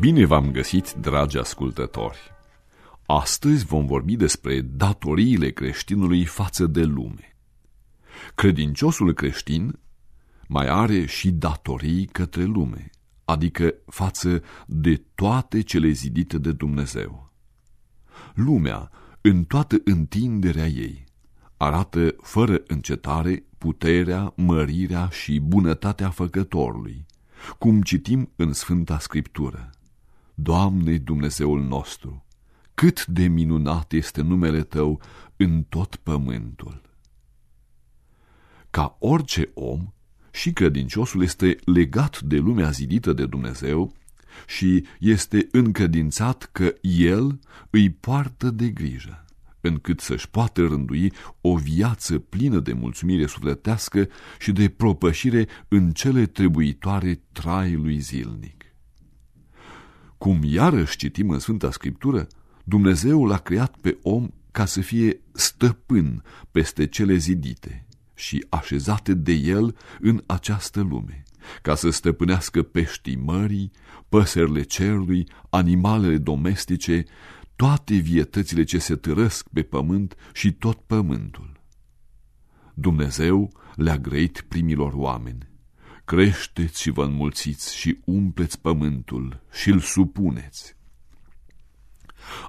Bine v-am găsit, dragi ascultători! Astăzi vom vorbi despre datoriile creștinului față de lume. Credinciosul creștin mai are și datorii către lume, adică față de toate cele zidite de Dumnezeu. Lumea, în toată întinderea ei, arată fără încetare puterea, mărirea și bunătatea făcătorului, cum citim în Sfânta Scriptură. Doamne Dumnezeul nostru, cât de minunat este numele Tău în tot pământul! Ca orice om, și credinciosul este legat de lumea zidită de Dumnezeu și este încredințat că El îi poartă de grijă, încât să-și poată rândui o viață plină de mulțumire sufletească și de propășire în cele trebuitoare traiului zilnic. Cum iarăși citim în Sfânta Scriptură, Dumnezeu l-a creat pe om ca să fie stăpân peste cele zidite și așezate de el în această lume, ca să stăpânească peștii mării, păsările cerului, animalele domestice, toate vietățile ce se târăsc pe pământ și tot pământul. Dumnezeu le-a grăit primilor oameni creșteți și vă înmulțiți și umpleți pământul și îl supuneți.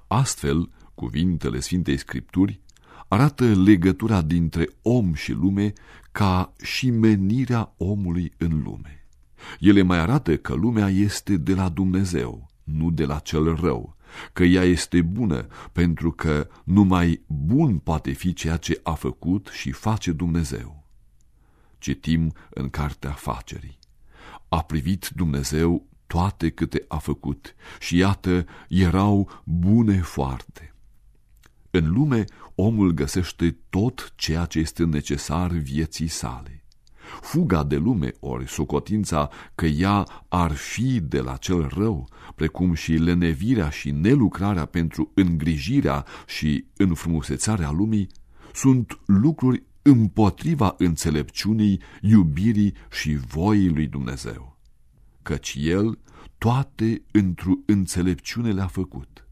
Astfel, cuvintele Sfintei Scripturi arată legătura dintre om și lume ca și menirea omului în lume. Ele mai arată că lumea este de la Dumnezeu, nu de la cel rău, că ea este bună, pentru că numai bun poate fi ceea ce a făcut și face Dumnezeu citim în cartea facerii. A privit Dumnezeu toate câte a făcut și iată, erau bune foarte. În lume, omul găsește tot ceea ce este necesar vieții sale. Fuga de lume, ori socotința că ea ar fi de la cel rău, precum și lenevirea și nelucrarea pentru îngrijirea și înfrumusețarea lumii, sunt lucruri împotriva înțelepciunii, iubirii și voii lui Dumnezeu, căci El toate într-o înțelepciune le-a făcut.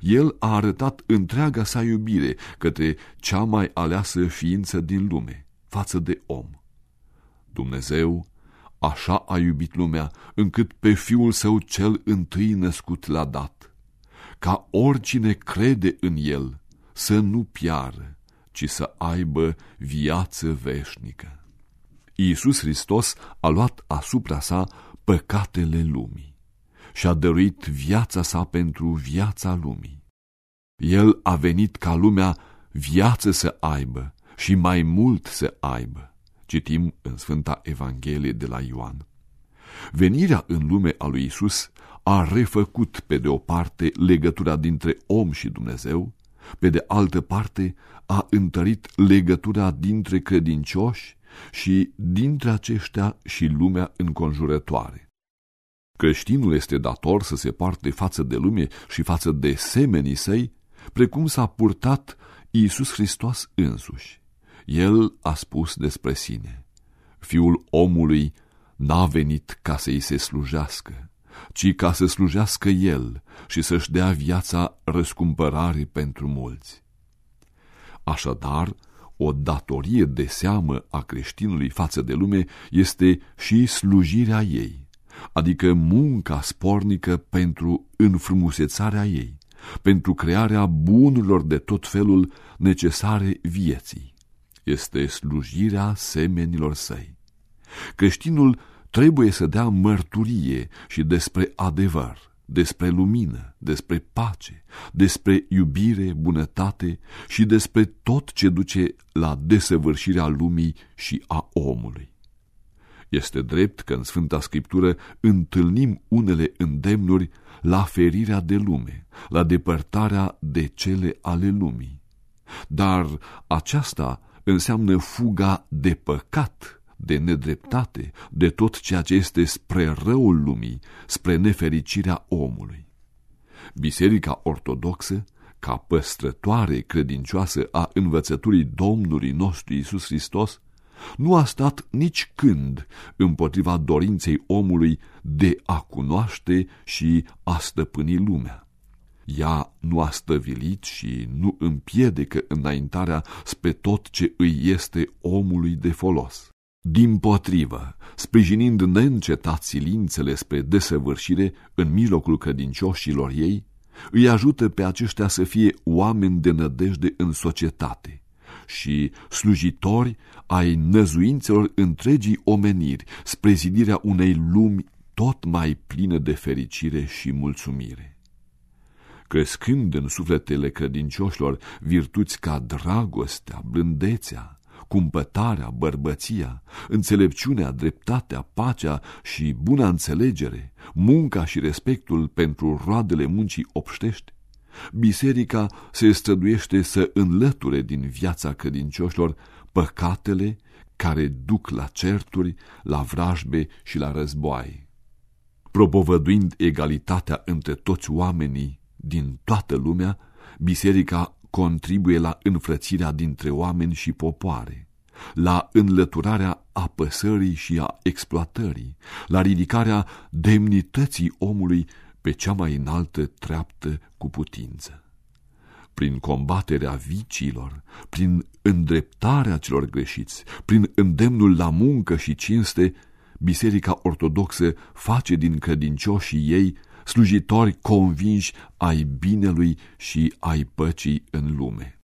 El a arătat întreaga sa iubire către cea mai aleasă ființă din lume, față de om. Dumnezeu așa a iubit lumea, încât pe Fiul Său cel întâi născut l-a dat, ca oricine crede în El să nu piară, ci să aibă viață veșnică. Iisus Hristos a luat asupra sa păcatele lumii și a dăruit viața sa pentru viața lumii. El a venit ca lumea viață să aibă și mai mult să aibă. Citim în Sfânta Evanghelie de la Ioan. Venirea în lume a lui Isus a refăcut pe de o parte legătura dintre om și Dumnezeu pe de altă parte, a întărit legătura dintre credincioși și dintre aceștia și lumea înconjurătoare. Creștinul este dator să se parte față de lume și față de semenii săi, precum s-a purtat Iisus Hristos însuși. El a spus despre sine, Fiul omului n-a venit ca să-i se slujească, ci ca să slujească El și să-și dea viața răscumpărare pentru mulți. Așadar, o datorie de seamă a creștinului față de lume este și slujirea ei, adică munca spornică pentru înfrumusețarea ei, pentru crearea bunurilor de tot felul necesare vieții. Este slujirea semenilor săi. Creștinul trebuie să dea mărturie și despre adevăr, despre lumină, despre pace, despre iubire, bunătate și despre tot ce duce la desăvârșirea lumii și a omului. Este drept că în Sfânta Scriptură întâlnim unele îndemnuri la ferirea de lume, la depărtarea de cele ale lumii. Dar aceasta înseamnă fuga de păcat de nedreptate, de tot ceea ce este spre răul lumii, spre nefericirea omului. Biserica ortodoxă, ca păstrătoare credincioasă a învățăturii Domnului nostru Isus Hristos, nu a stat nici când împotriva dorinței omului de a cunoaște și a stăpâni lumea. Ea nu a stăvilit și nu împiedică înaintarea spre tot ce îi este omului de folos. Din potrivă, sprijinind neîncetat silințele spre desăvârșire în mijlocul credincioșilor ei, îi ajută pe aceștia să fie oameni de nădejde în societate și slujitori ai năzuințelor întregii omeniri spre zidirea unei lumi tot mai plină de fericire și mulțumire. Crescând în sufletele credincioșilor virtuți ca dragostea, blândețea, cumpătarea, bărbăția, înțelepciunea, dreptatea, pacea și buna înțelegere, munca și respectul pentru roadele muncii obștești, biserica se străduiește să înlăture din viața credincioșilor păcatele care duc la certuri, la vrajbe și la războaie. Propovăduind egalitatea între toți oamenii din toată lumea, biserica contribuie la înfrățirea dintre oameni și popoare, la înlăturarea apăsării și a exploatării, la ridicarea demnității omului pe cea mai înaltă treaptă cu putință. Prin combaterea viciilor, prin îndreptarea celor greșiți, prin îndemnul la muncă și cinste, Biserica Ortodoxă face din credincioșii ei slujitori convinși ai binelui și ai păcii în lume.